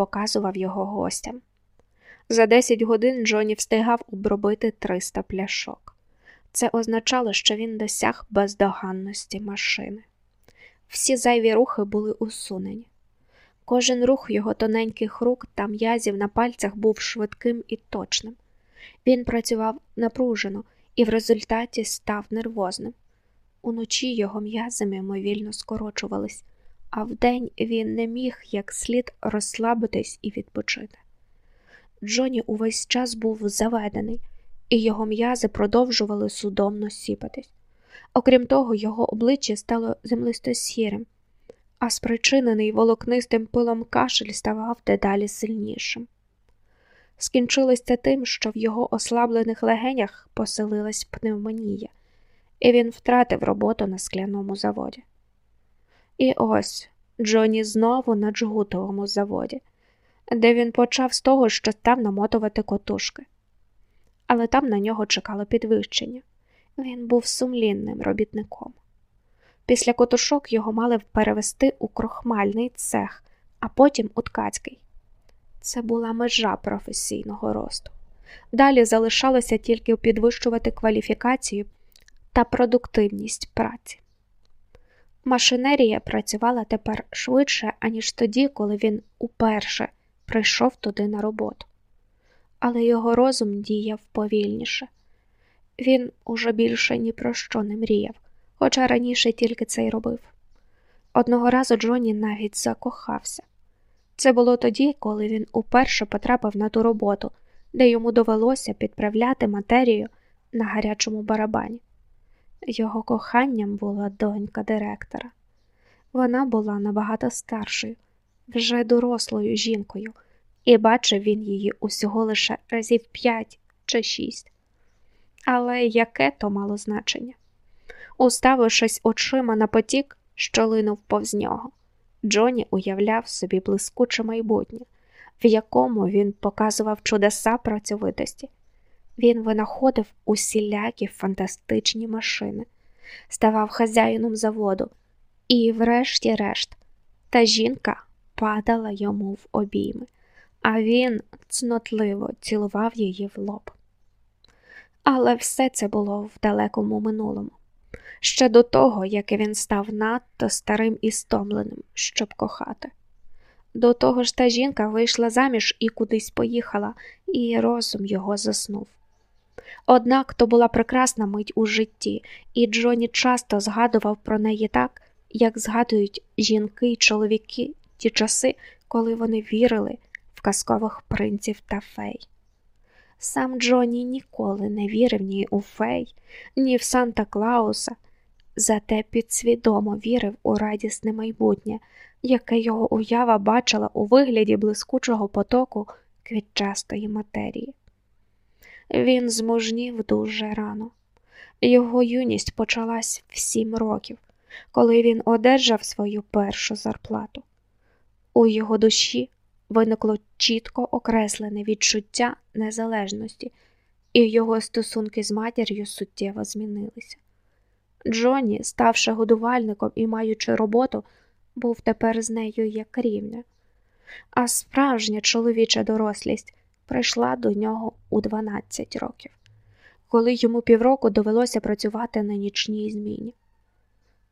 показував його гостям. За 10 годин Джоні встигав обробити 300 пляшок. Це означало, що він досяг бездоганності машини. Всі зайві рухи були усунені. Кожен рух його тоненьких рук та м'язів на пальцях був швидким і точним. Він працював напружено і в результаті став нервозним. Уночі його м'язи мимовільно скорочувались, а вдень він не міг як слід розслабитись і відпочити. Джоні увесь час був заведений, і його м'язи продовжували судомно сіпатись. Окрім того, його обличчя стало землисто сірим, а спричинений волокнистим пилом кашель ставав дедалі сильнішим. Скінчилось це тим, що в його ослаблених легенях поселилась пневмонія, і він втратив роботу на скляному заводі. І ось Джоні знову на джгутовому заводі, де він почав з того, що став намотувати котушки. Але там на нього чекало підвищення. Він був сумлінним робітником. Після котушок його мали перевести у крохмальний цех, а потім у ткацький. Це була межа професійного росту. Далі залишалося тільки підвищувати кваліфікацію та продуктивність праці. Машинерія працювала тепер швидше, аніж тоді, коли він уперше прийшов туди на роботу. Але його розум діяв повільніше. Він уже більше ні про що не мріяв, хоча раніше тільки це й робив. Одного разу Джонні навіть закохався. Це було тоді, коли він уперше потрапив на ту роботу, де йому довелося підправляти матерію на гарячому барабані. Його коханням була донька директора. Вона була набагато старшою, вже дорослою жінкою, і бачив він її усього лише разів п'ять чи шість. Але яке то мало значення? Уставившись очима на потік, що линув повз нього, Джоні уявляв собі блискуче майбутнє, в якому він показував чудеса працьовитості. Він винаходив усілякі фантастичні машини, ставав хазяїном заводу, і, врешті-решт, та жінка падала йому в обійми, а він цнотливо цілував її в лоб. Але все це було в далекому минулому, ще до того, як він став надто старим і стомленим, щоб кохати. До того ж та жінка вийшла заміж і кудись поїхала, і розум його заснув. Однак то була прекрасна мить у житті, і Джоні часто згадував про неї так, як згадують жінки й чоловіки ті часи, коли вони вірили в казкових принців та фей. Сам Джоні ніколи не вірив ні у фей, ні в Санта Клауса, зате підсвідомо вірив у радісне майбутнє, яке його уява бачила у вигляді блискучого потоку квітчастої матерії. Він змужнів дуже рано. Його юність почалась в сім років, коли він одержав свою першу зарплату. У його душі виникло чітко окреслене відчуття незалежності, і його стосунки з матір'ю суттєво змінилися. Джонні, ставши годувальником і маючи роботу, був тепер з нею як рівня, а справжня чоловіча дорослість прийшла до нього у 12 років, коли йому півроку довелося працювати на нічній зміні.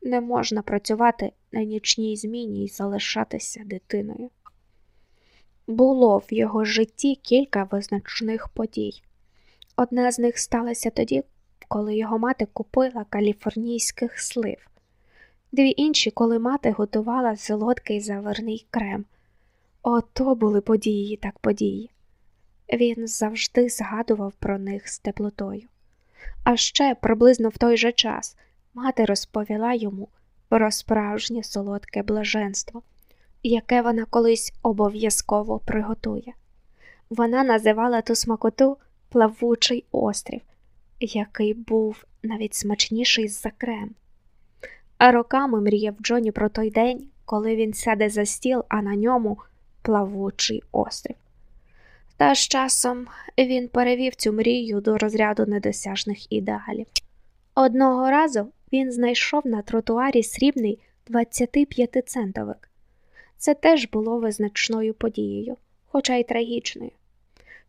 Не можна працювати на нічній зміні і залишатися дитиною. Було в його житті кілька визначних подій. Одна з них сталася тоді, коли його мати купила каліфорнійських слив, дві інші, коли мати готувала солодкий заварний крем. Ото були події так події. Він завжди згадував про них з теплотою. А ще приблизно в той же час мати розповіла йому про справжнє солодке блаженство, яке вона колись обов'язково приготує. Вона називала ту смакоту плавучий острів, який був навіть смачніший за крем. А роками мріяв Джоні про той день, коли він сяде за стіл, а на ньому плавучий острів. Та з часом він перевів цю мрію до розряду недосяжних ідеалів. Одного разу він знайшов на тротуарі срібний 25-центовик. Це теж було визначною подією, хоча й трагічною.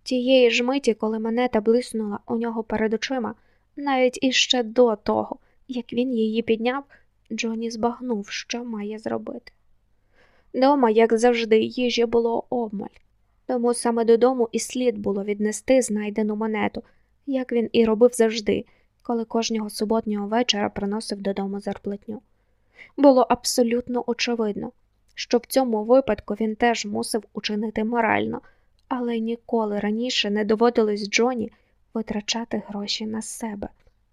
Тієї ж миті, коли монета блиснула у нього перед очима, навіть іще до того, як він її підняв, Джоні збагнув, що має зробити. Дома, як завжди, їжі було обмаль, тому саме додому і слід було віднести знайдену монету, як він і робив завжди, коли кожного суботнього вечора приносив додому зарплатню. Було абсолютно очевидно, що в цьому випадку він теж мусив учинити морально, але ніколи раніше не доводилось Джоні витрачати гроші на себе.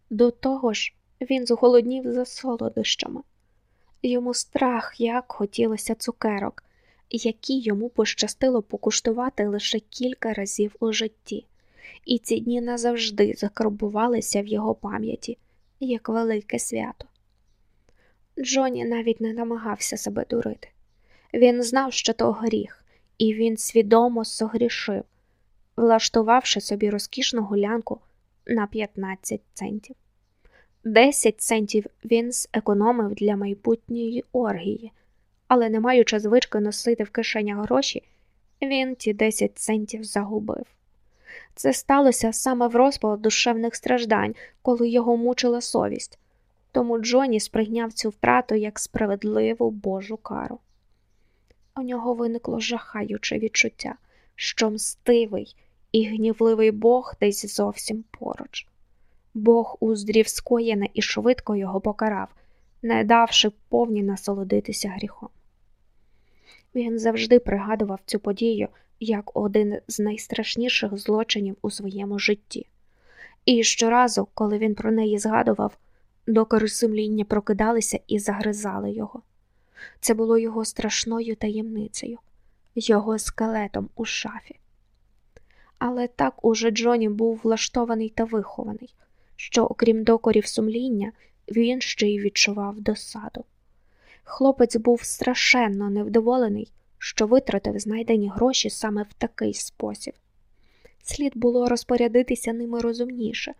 До того ж, він зголоднів за солодощами. Йому страх, як хотілося цукерок, які йому пощастило покуштувати лише кілька разів у житті, і ці дні назавжди закарбувалися в його пам'яті, як велике свято. Джоні навіть не намагався себе дурити. Він знав, що то гріх, і він свідомо согрішив, влаштувавши собі розкішну гулянку на 15 центів. 10 центів він зекономив для майбутньої оргії, але, не маючи звички носити в кишенях гроші, він ті 10 центів загубив. Це сталося саме в розпал душевних страждань, коли його мучила совість, тому Джоні сприйняв цю втрату як справедливу Божу кару. У нього виникло жахаюче відчуття, що мстивий і гнівливий Бог десь зовсім поруч. Бог уздрів скоєне і швидко його покарав, не давши повні насолодитися гріхом. Він завжди пригадував цю подію як один з найстрашніших злочинів у своєму житті, і щоразу, коли він про неї згадував, докори сумління прокидалися і загризали його. Це було його страшною таємницею, його скелетом у шафі. Але так уже Джоні був влаштований та вихований що, окрім докорів сумління, він ще й відчував досаду. Хлопець був страшенно невдоволений, що витратив знайдені гроші саме в такий спосіб. Слід було розпорядитися ними розумніше,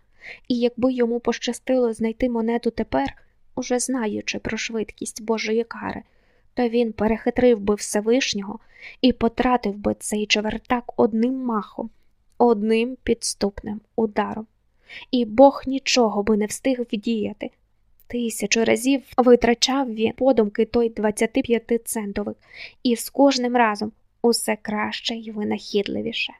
і якби йому пощастило знайти монету тепер, уже знаючи про швидкість Божої кари, то він перехитрив би Всевишнього і потратив би цей чевертак одним махом, одним підступним ударом і Бог нічого би не встиг вдіяти. Тисячу разів витрачав він подумки той 25 центовик, і з кожним разом усе краще й винахідливіше.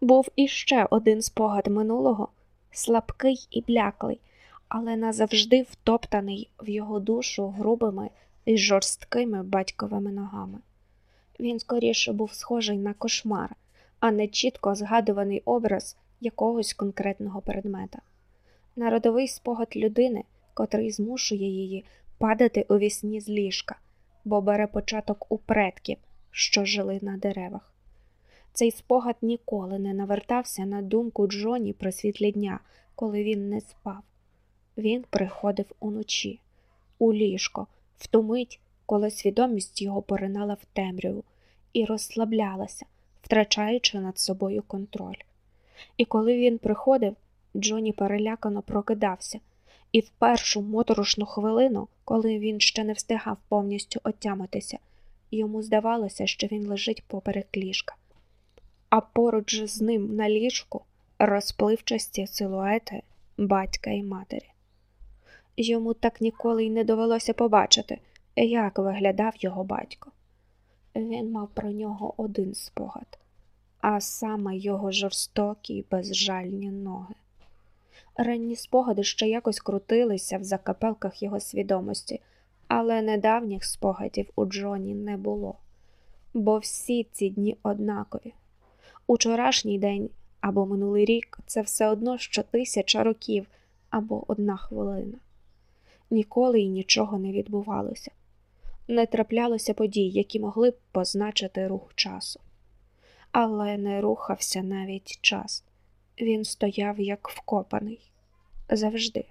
Був іще один спогад минулого, слабкий і бляклий, але назавжди втоптаний в його душу грубими і жорсткими батьковими ногами. Він скоріше був схожий на кошмар, а не чітко згадуваний образ якогось конкретного предмета. Народовий спогад людини, котрий змушує її падати у вісні з ліжка, бо бере початок у предків, що жили на деревах. Цей спогад ніколи не навертався на думку Джоні про світлі дня, коли він не спав. Він приходив уночі, у ліжко, в ту мить, коли свідомість його поринала в темряву і розслаблялася, втрачаючи над собою контроль. І коли він приходив, Джоні перелякано прокидався, і в першу моторошну хвилину, коли він ще не встигав повністю отямитися, йому здавалося, що він лежить поперек ліжка, а поруч з ним на ліжку розпливчасті силуети батька і матері. Йому так ніколи й не довелося побачити, як виглядав його батько. Він мав про нього один спогад а саме його жорстокі безжальні ноги. Ранні спогади ще якось крутилися в закапелках його свідомості, але недавніх спогадів у Джоні не було, бо всі ці дні однакові. Учорашній день або минулий рік це все одно що тисяча років або одна хвилина. Ніколи й нічого не відбувалося, не траплялося подій, які могли б позначити рух часу але не рухався навіть час. Він стояв як вкопаний завжди.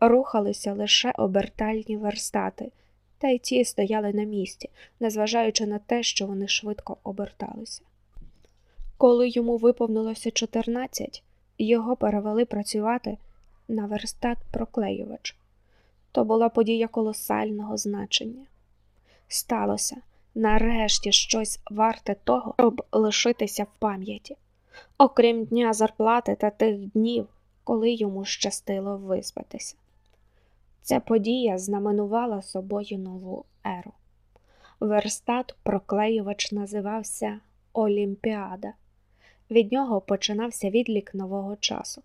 Рухалися лише обертальні верстати, та й ті стояли на місці, незважаючи на те, що вони швидко оберталися. Коли йому виповнилося 14, його перевели працювати на верстат проклеювач. То була подія колосального значення. Сталося, нарешті щось варте того, щоб лишитися в пам'яті, окрім дня зарплати та тих днів, коли йому щастило виспатися. Ця подія знаменувала собою нову еру. Верстат проклеювач називався Олімпіада. Від нього починався відлік нового часу.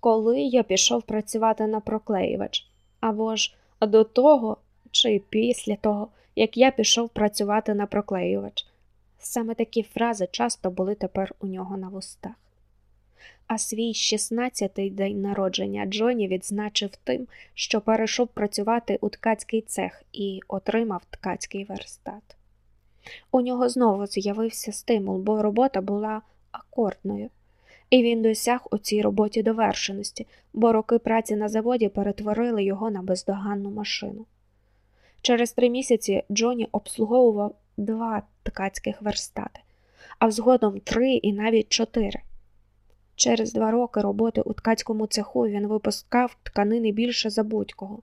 Коли я пішов працювати на проклеювач, або ж до того чи після того, як я пішов працювати на проклеювач. Саме такі фрази часто були тепер у нього на вустах. А свій 16-й день народження Джоні відзначив тим, що перейшов працювати у ткацький цех і отримав ткацький верстат. У нього знову з'явився стимул, бо робота була акордною, і він досяг у цій роботі довершеності, бо роки праці на заводі перетворили його на бездоганну машину. Через три місяці Джоні обслуговував два ткацьких верстати, а згодом три і навіть чотири. Через два роки роботи у ткацькому цеху він випускав тканини більше за будь-кого,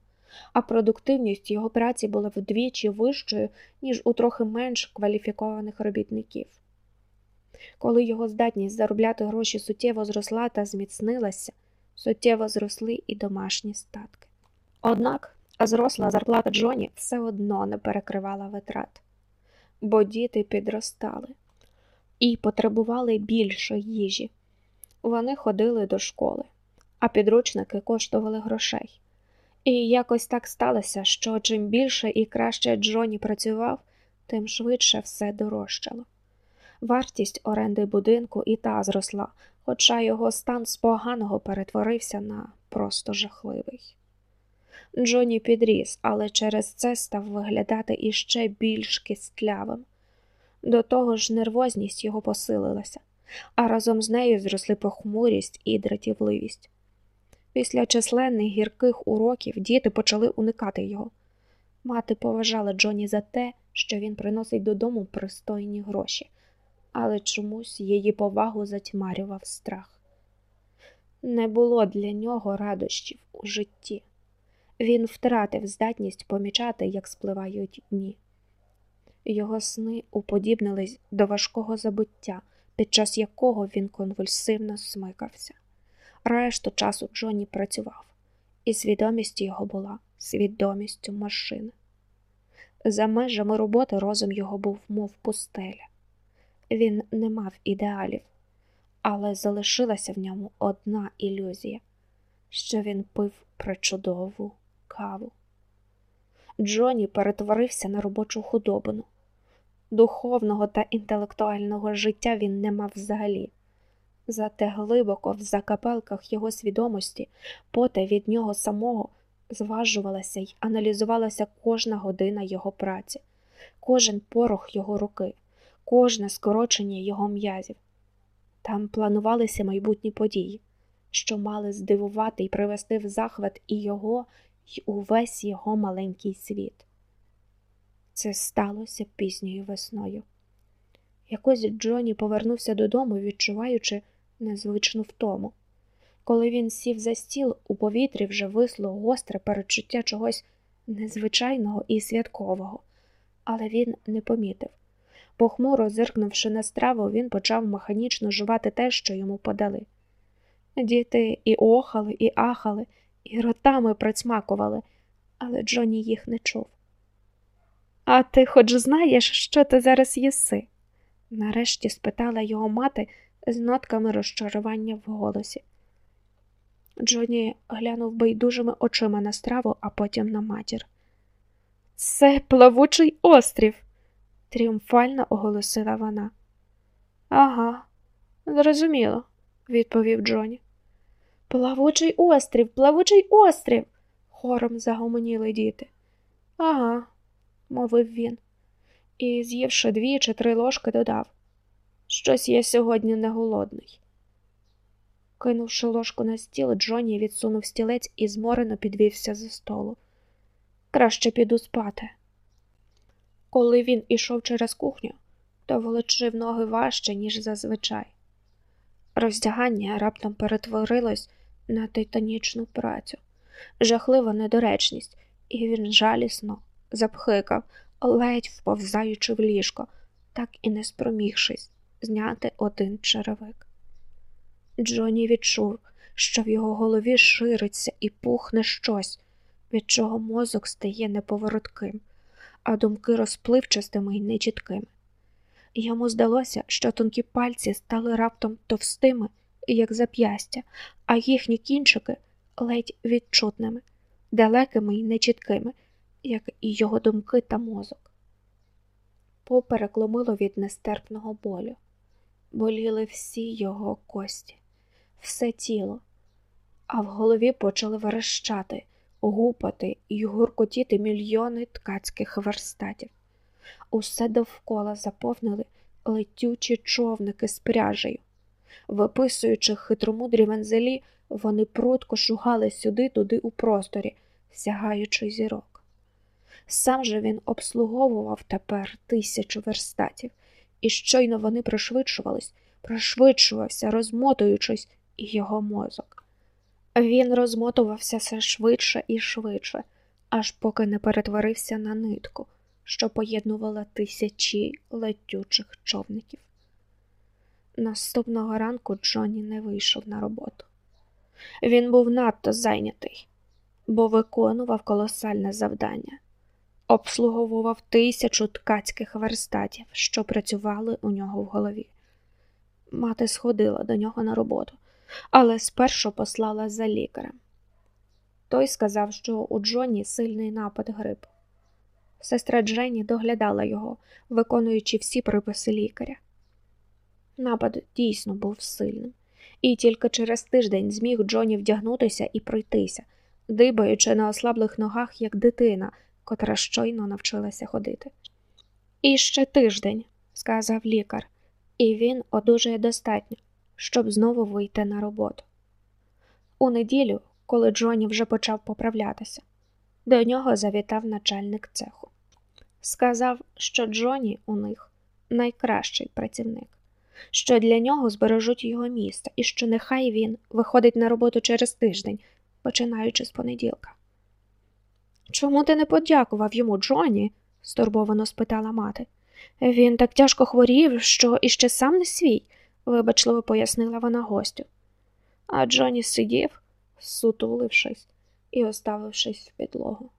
а продуктивність його праці була вдвічі вищою, ніж у трохи менш кваліфікованих робітників. Коли його здатність заробляти гроші суттєво зросла та зміцнилася, суттєво зросли і домашні статки. Однак зросла зарплата Джоні все одно не перекривала витрат, бо діти підростали і потребували більше їжі. Вони ходили до школи, а підручники коштували грошей. І якось так сталося, що чим більше і краще Джоні працював, тим швидше все дорожчало. Вартість оренди будинку і та зросла, хоча його стан з поганого перетворився на просто жахливий. Джоні підріс, але через це став виглядати іще більш кістлявим. До того ж, нервозність його посилилася, а разом з нею зросли похмурість і дратівливість. Після численних гірких уроків діти почали уникати його. Мати поважала Джоні за те, що він приносить додому пристойні гроші, але чомусь її повагу затьмарював страх. Не було для нього радощів у житті. Він втратив здатність помічати, як спливають дні. Його сни уподібнились до важкого забуття, під час якого він конвульсивно смикався. Решту часу Джонні працював, і свідомість його була свідомістю машини. За межами роботи розум його був, мов пустеля. Він не мав ідеалів, але залишилася в ньому одна ілюзія, що він пив причудову каву. Джоні перетворився на робочу худобину. Духовного та інтелектуального життя він не мав взагалі. Зате глибоко в закапелках його свідомості, поте від нього самого зважувалася й аналізувалася кожна година його праці, кожен порох його руки, кожне скорочення його м'язів. Там планувалися майбутні події, що мали здивувати і привести в захват і його, й увесь його маленький світ. Це сталося пізньою весною. Якось Джоні повернувся додому, відчуваючи незвичну втому. Коли він сів за стіл, у повітрі вже висло гостре перечуття чогось незвичайного і святкового, але він не помітив. Похмуро зиркнувши на страву, він почав механічно жувати те, що йому подали. Діти і охали, і ахали, і ротами присмакували, але Джоні їх не чув. А ти хоч знаєш, що ти зараз їси? нарешті спитала його мати з нотками розчарування в голосі. Джоні глянув байдужими очима на страву, а потім на матір. Це плавучий острів, тріумфально оголосила вона. Ага, зрозуміло, відповів Джоні. Плавучий острів, плавучий острів, хором загомоніли діти. Ага, мовив він, і, з'ївши дві чи три ложки, додав. Щось я сьогодні не голодний. Кинувши ложку на стіл, Джоні відсунув стілець і зморено підвівся за столу. Краще піду спати. Коли він ішов через кухню, то волочив ноги важче, ніж зазвичай. Роздягання раптом перетворилось на титанічну працю, жахлива недоречність, і він жалісно запхикав, ледь вповзаючи в ліжко, так і не спромігшись зняти один черевик. Джоні відчув, що в його голові шириться і пухне щось, від чого мозок стає неповоротким, а думки розпливчастими й нечіткими. Йому здалося, що тонкі пальці стали раптом товстими, як зап'ястя, а їхні кінчики ледь відчутними, далекими й нечіткими, як і його думки та мозок. Поперек ломило від нестерпного болю, боліли всі його кості, все тіло, а в голові почали верещати, гупати і гуркотіти мільйони ткацьких верстатів. Усе довкола заповнили летючі човники з пряжею. Виписуючи хитромудрі вензелі, вони прудко шугали сюди, туди у просторі, сягаючи зірок. Сам же він обслуговував тепер тисячу верстатів, і щойно вони пришвидшувались, пришвидшувався, розмотуючись, і його мозок. Він розмотувався все швидше і швидше, аж поки не перетворився на нитку, що поєднувала тисячі летючих човників. Наступного ранку Джонні не вийшов на роботу. Він був надто зайнятий, бо виконував колосальне завдання, обслуговував тисячу ткацьких верстатів, що працювали у нього в голові. Мати сходила до нього на роботу, але спершу послала за лікарем. Той сказав, що у Джонні сильний напад грипу. Сестра Дженні доглядала його, виконуючи всі приписи лікаря. Напад дійсно був сильним, і тільки через тиждень зміг Джоні вдягнутися і пройтися, дибаючи на ослаблих ногах, як дитина, котра щойно навчилася ходити. І ще тиждень, сказав лікар, і він одужає достатньо, щоб знову вийти на роботу. У неділю, коли Джоні вже почав поправлятися, до нього завітав начальник цеху. Сказав, що Джоні у них найкращий працівник що для нього збережуть його місце і що нехай він виходить на роботу через тиждень, починаючи з понеділка. Чому ти не подякував йому, Джоні? стурбовано спитала мати. Він так тяжко хворів, що іще сам не свій, вибачливо пояснила вона гостю. А Джоні сидів, сутулившись і оставившись в підлогу.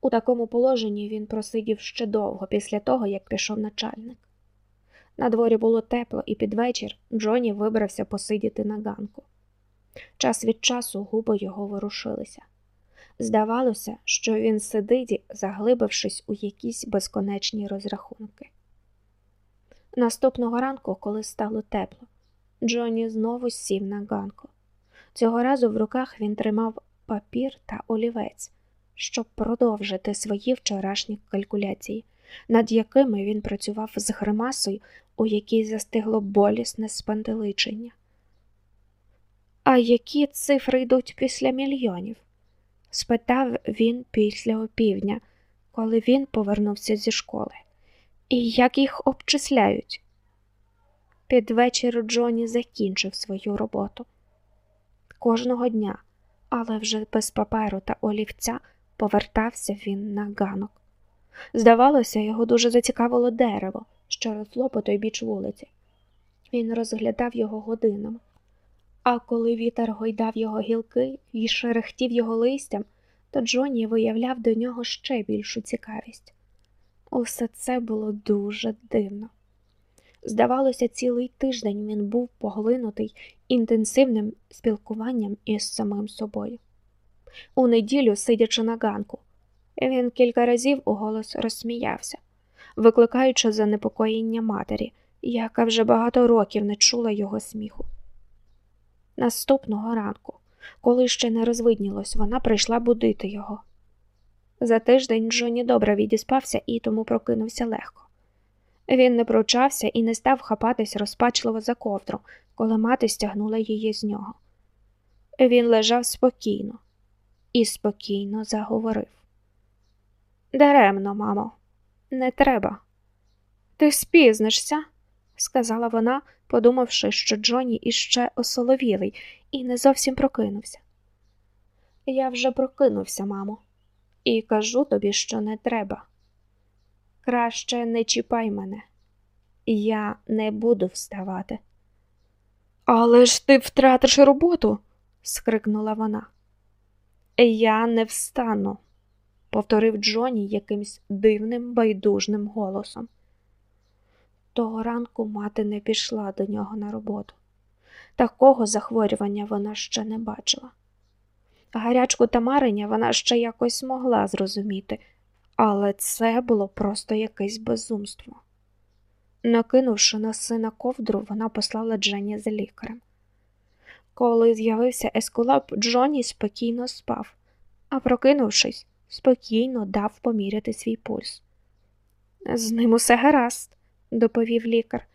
У такому положенні він просидів ще довго після того, як пішов начальник. На дворі було тепло, і під вечір Джоні вибрався посидіти на ганку. Час від часу губи його ворушилися. Здавалося, що він сидить, заглибившись у якісь безконечні розрахунки. Наступного ранку, коли стало тепло, Джоні знову сів на ганку. Цього разу в руках він тримав папір та олівець, щоб продовжити свої вчорашні калькуляції, над якими він працював з гримасою, у якій застигло болісне спантеличення. А які цифри йдуть після мільйонів? спитав він після опівдня, коли він повернувся зі школи. І як їх обчисляють? Під вечір Джоні закінчив свою роботу. Кожного дня, але вже без паперу та олівця повертався він на ганок. Здавалося, його дуже зацікавило дерево, що росло по той біч вулиці. Він розглядав його годинами. А коли вітер гойдав його гілки і шерехтів його листям, то Джонні виявляв до нього ще більшу цікавість. Усе це було дуже дивно. Здавалося, цілий тиждень він був поглинутий інтенсивним спілкуванням із самим собою. У неділю, сидячи на ганку, він кілька разів уголос розсміявся, викликаючи занепокоєння матері, яка вже багато років не чула його сміху. Наступного ранку, коли ще не розвиднілось, вона прийшла будити його. За тиждень Джоні добре відіспався і тому прокинувся легко. Він не пручався і не став хапатись розпачливо за ковдру, коли мати стягнула її з нього. Він лежав спокійно і спокійно заговорив. Даремно, мамо, не треба. Ти спізнишся, сказала вона, подумавши, що Джоні іще осоловілий і не зовсім прокинувся. Я вже прокинувся, мамо, і кажу тобі, що не треба. Краще не чіпай мене, я не буду вставати. Але ж ти втратиш роботу, скрикнула вона. Я не встану, повторив Джоні якимсь дивним, байдужним голосом. Того ранку мати не пішла до нього на роботу. Такого захворювання вона ще не бачила. Гарячку та марення вона ще якось могла зрозуміти, але це було просто якесь безумство. Накинувши на сина ковдру, вона послала Дженні за лікарем. Коли з'явився ескулап, Джонні спокійно спав, а прокинувшись, спокійно дав поміряти свій пульс. З ним усе гаразд, доповів лікар.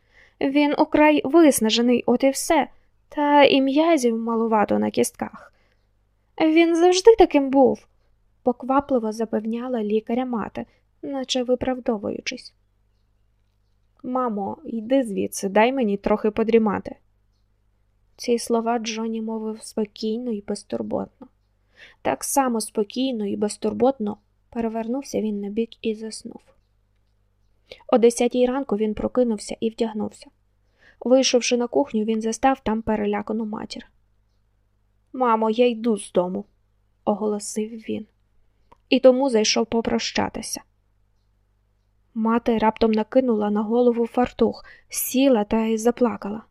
Він украй виснажений, от і все, та і м'язів малувато на кістках. Він завжди таким був, поквапливо запевняла лікаря мати, наче виправдовуючись. Мамо, йди звідси, дай мені трохи подрімати. Ці слова Джоні мовив спокійно і безтурботно. Так само спокійно і безтурботно перевернувся він на бік і заснув. О десятій ранку він прокинувся і вдягнувся. Вийшовши на кухню, він застав там перелякану матір. Мамо, я йду з дому, оголосив він, і тому зайшов попрощатися. Мати раптом накинула на голову фартух, сіла та й заплакала.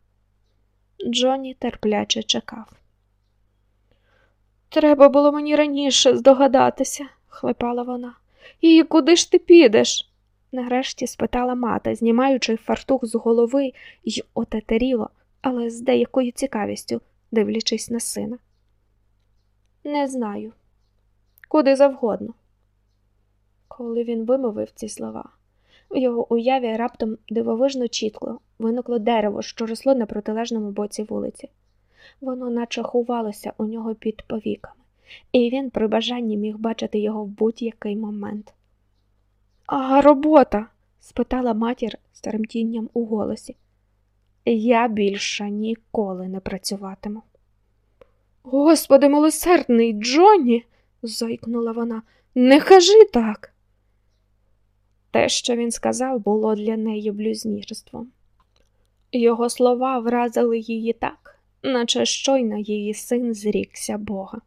Джонні терпляче чекав. Треба було мені раніше здогадатися, хлипала вона. І куди ж ти підеш? нарешті спитала мати, знімаючи фартух з голови й отетеріло, але з деякою цікавістю, дивлячись на сина. Не знаю, куди завгодно. Коли він вимовив ці слова, в його уяві раптом дивовижно чітко виникло дерево, що росло на протилежному боці вулиці. Воно наче ховалося у нього під повіками, і він при бажанні міг бачити його в будь-який момент. А робота? спитала матір з тремтінням у голосі. Я більше ніколи не працюватиму. Господи милосердний, Джонні, зойкнула вона, не кажи так. Те, що він сказав, було для неї блюзнірством. Його слова вразили її так, наче щойно її син зрікся Бога.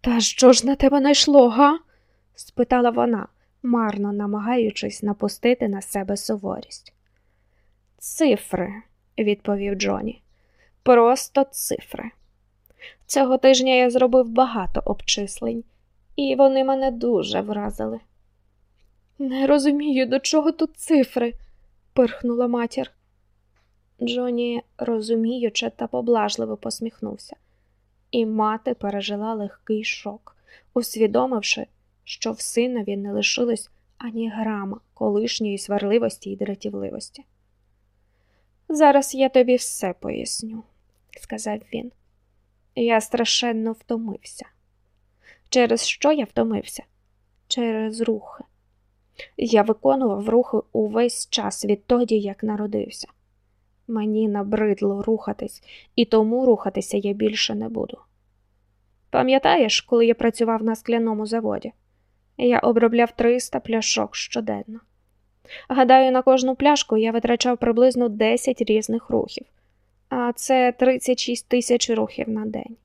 Та що ж на тебе найшло, га? спитала вона, марно намагаючись напустити на себе суворість. Цифри, відповів Джоні, просто цифри. Цього тижня я зробив багато обчислень, і вони мене дуже вразили. Не розумію, до чого тут цифри, пирхнула матір. Джоні, розуміючи та поблажливо посміхнувся, і мати пережила легкий шок, усвідомивши, що в синові не лишилось ані грама колишньої сварливості і дратівливості. Зараз я тобі все поясню, сказав він. Я страшенно втомився. Через що я втомився? Через рухи. Я виконував рухи увесь час відтоді, як народився. Мені набридло рухатись, і тому рухатися я більше не буду. Пам'ятаєш, коли я працював на скляному заводі? Я обробляв 300 пляшок щоденно. Гадаю, на кожну пляшку я витрачав приблизно 10 різних рухів, а це 36 тисяч рухів на день.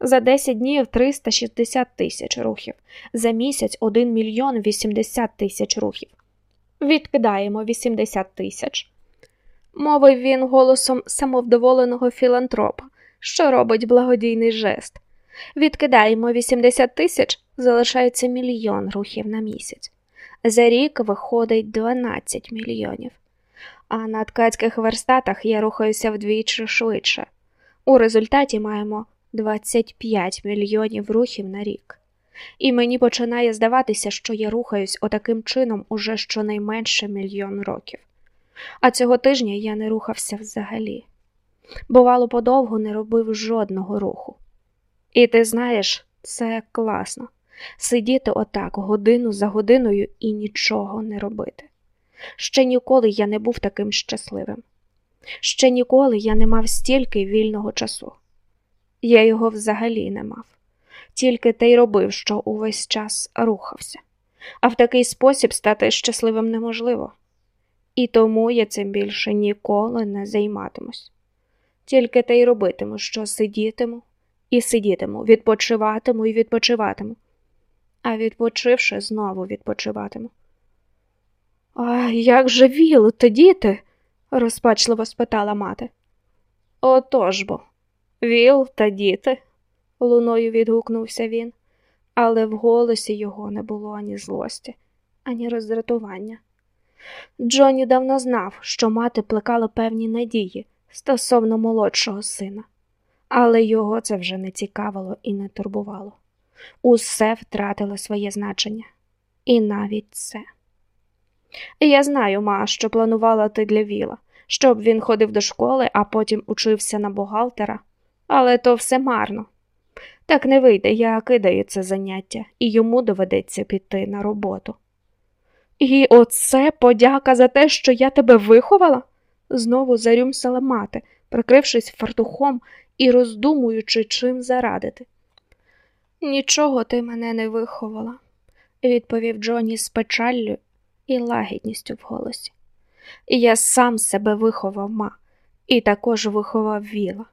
За 10 днів 360 тисяч рухів, за місяць 1 мільйон 80 тисяч рухів. Відкидаємо 80 тисяч. Мовив він голосом самовдоволеного філантропа, що робить благодійний жест. Відкидаємо 80 тисяч, залишається мільйон рухів на місяць. За рік виходить 12 мільйонів. А на ткацьких верстатах я рухаюся вдвічі швидше. У результаті маємо 25 мільйонів рухів на рік. І мені починає здаватися, що я рухаюсь отаким чином уже щонайменше мільйон років. А цього тижня я не рухався взагалі. Бувало, подовго не робив жодного руху. І ти знаєш, це класно сидіти отак годину за годиною і нічого не робити. Ще ніколи я не був таким щасливим. Ще ніколи я не мав стільки вільного часу. Я його взагалі не мав, тільки те й робив, що увесь час рухався. а в такий спосіб стати щасливим неможливо. І тому я цим більше ніколи не займатимусь. Тільки те й робитиму, що сидітиму і сидітиму, відпочиватиму і відпочиватиму, а відпочивши, знову відпочиватиму. А як же віл та діти? розпачливо спитала мати. Отож бо, віл та діти, луною відгукнувся він, але в голосі його не було ані злості, ані роздратування. Джонні давно знав, що мати плекала певні надії стосовно молодшого сина, але його це вже не цікавило і не турбувало. Усе втратило своє значення, і навіть це. Я знаю, ма, що планувала ти для Віла, щоб він ходив до школи, а потім учився на бухгалтера, але то все марно. Так не вийде, я кидаю це заняття, і йому доведеться піти на роботу. І оце подяка за те, що я тебе виховала? знову зарюмсала мати, прикрившись фартухом і роздумуючи, чим зарадити. Нічого ти мене не виховала, відповів Джоні з печаллю і лагідністю в голосі. Я сам себе виховав ма, і також виховав віла.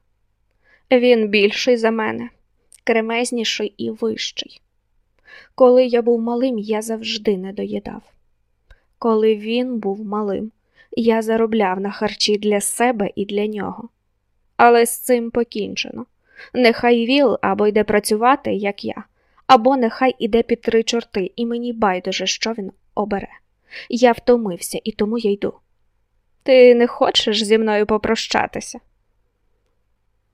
Він більший за мене, кремезніший і вищий. Коли я був малим, я завжди не доїдав. Коли він був малим, я заробляв на харчі для себе і для нього. Але з цим покінчено. Нехай віл або йде працювати, як я, або нехай іде під три чорти, і мені байдуже, що він обере. Я втомився і тому я йду. Ти не хочеш зі мною попрощатися?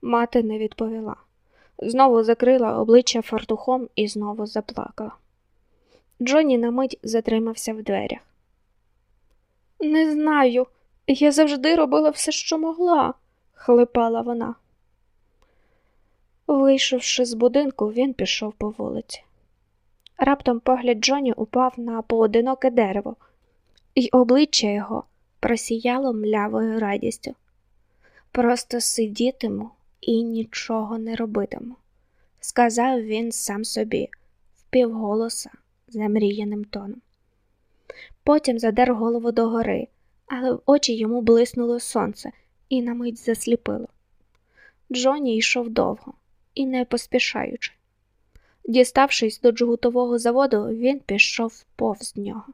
Мати не відповіла. Знову закрила обличчя фартухом і знову заплакала. Джонні на мить затримався в дверях. Не знаю, я завжди робила все, що могла, хлипала вона. Вийшовши з будинку, він пішов по вулиці. Раптом погляд Джоні упав на поодиноке дерево, і обличчя його просіяло млявою радістю. Просто сидітиму і нічого не робитиму, сказав він сам собі, впівголоса, замріяним тоном. Потім задер голову догори, але в очі йому блиснуло сонце і на мить засліпило. Джоні йшов довго і не поспішаючи. Діставшись до джгутового заводу, він пішов повз нього.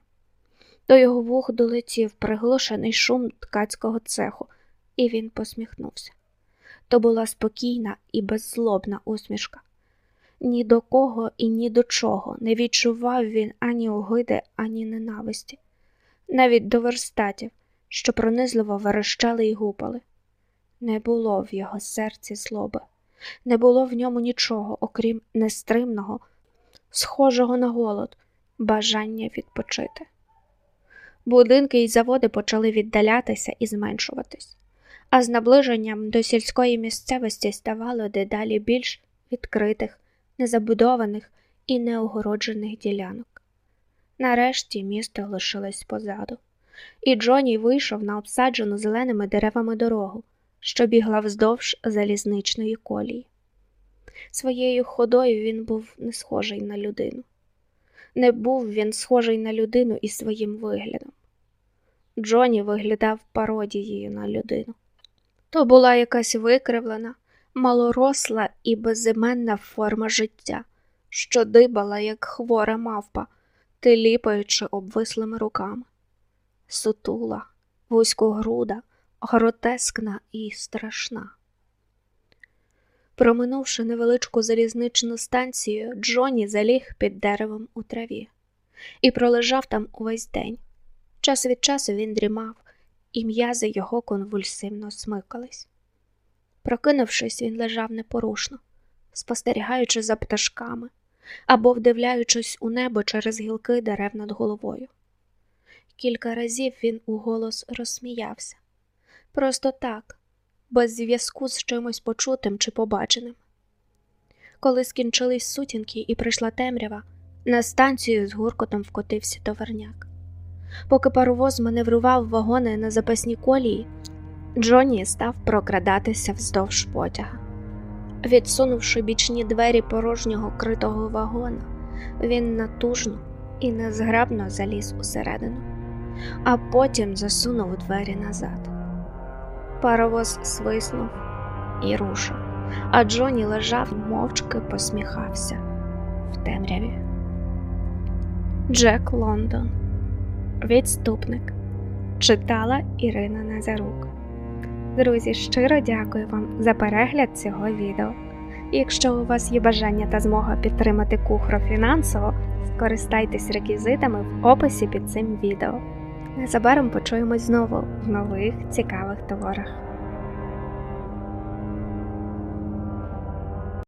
До його вух долетів приглушений шум ткацького цеху, і він посміхнувся. То була спокійна і беззлобна усмішка. Ні до кого і ні до чого не відчував він ані огиди, ані ненависті, навіть до верстатів, що пронизливо верещали й гупали. Не було в його серці злоби, не було в ньому нічого, окрім нестримного, схожого на голод, бажання відпочити. Будинки й заводи почали віддалятися і зменшуватись, а з наближенням до сільської місцевості ставало дедалі більш відкритих, незабудованих і неогороджених ділянок. Нарешті місто лишилось позаду, і Джоні вийшов на обсаджену зеленими деревами дорогу, що бігла вздовж залізничної колії. Своєю ходою він був не схожий на людину. Не був він схожий на людину і своїм виглядом. Джоні виглядав пародією на людину. То була якась викривлена, малоросла і безіменна форма життя, що дибала, як хвора мавпа, тиліпаючи обвислими руками. Сутула, вузькогруда, гротескна і страшна. Проминувши невеличку залізничну станцію, Джоні заліг під деревом у траві і пролежав там увесь день. Час від часу він дрімав, і м'язи його конвульсивно смикались. Прокинувшись, він лежав непорушно, спостерігаючи за пташками або вдивляючись у небо через гілки дерев над головою. Кілька разів він уголос розсміявся. Просто так, без зв'язку з чимось почутим чи побаченим. Коли скінчились сутінки і прийшла темрява, на станцію з гуркотом вкотився товарняк. Поки паровоз маневрував вагони на запасні колії, Джонні став прокрадатися вздовж потяга. Відсунувши бічні двері порожнього критого вагона, він натужно, і незграбно заліз усередину, а потім засунув двері назад. Паровоз свиснув і рушив, а Джоні лежав мовчки посміхався в темряві. Джек Лондон. Відступник. Читала Ірина Назарук. Друзі, щиро дякую вам за перегляд цього відео. Якщо у вас є бажання та змога підтримати кухро фінансово, скористайтесь реквізитами в описі під цим відео. Незабаром почуємось знову в нових цікавих товарах.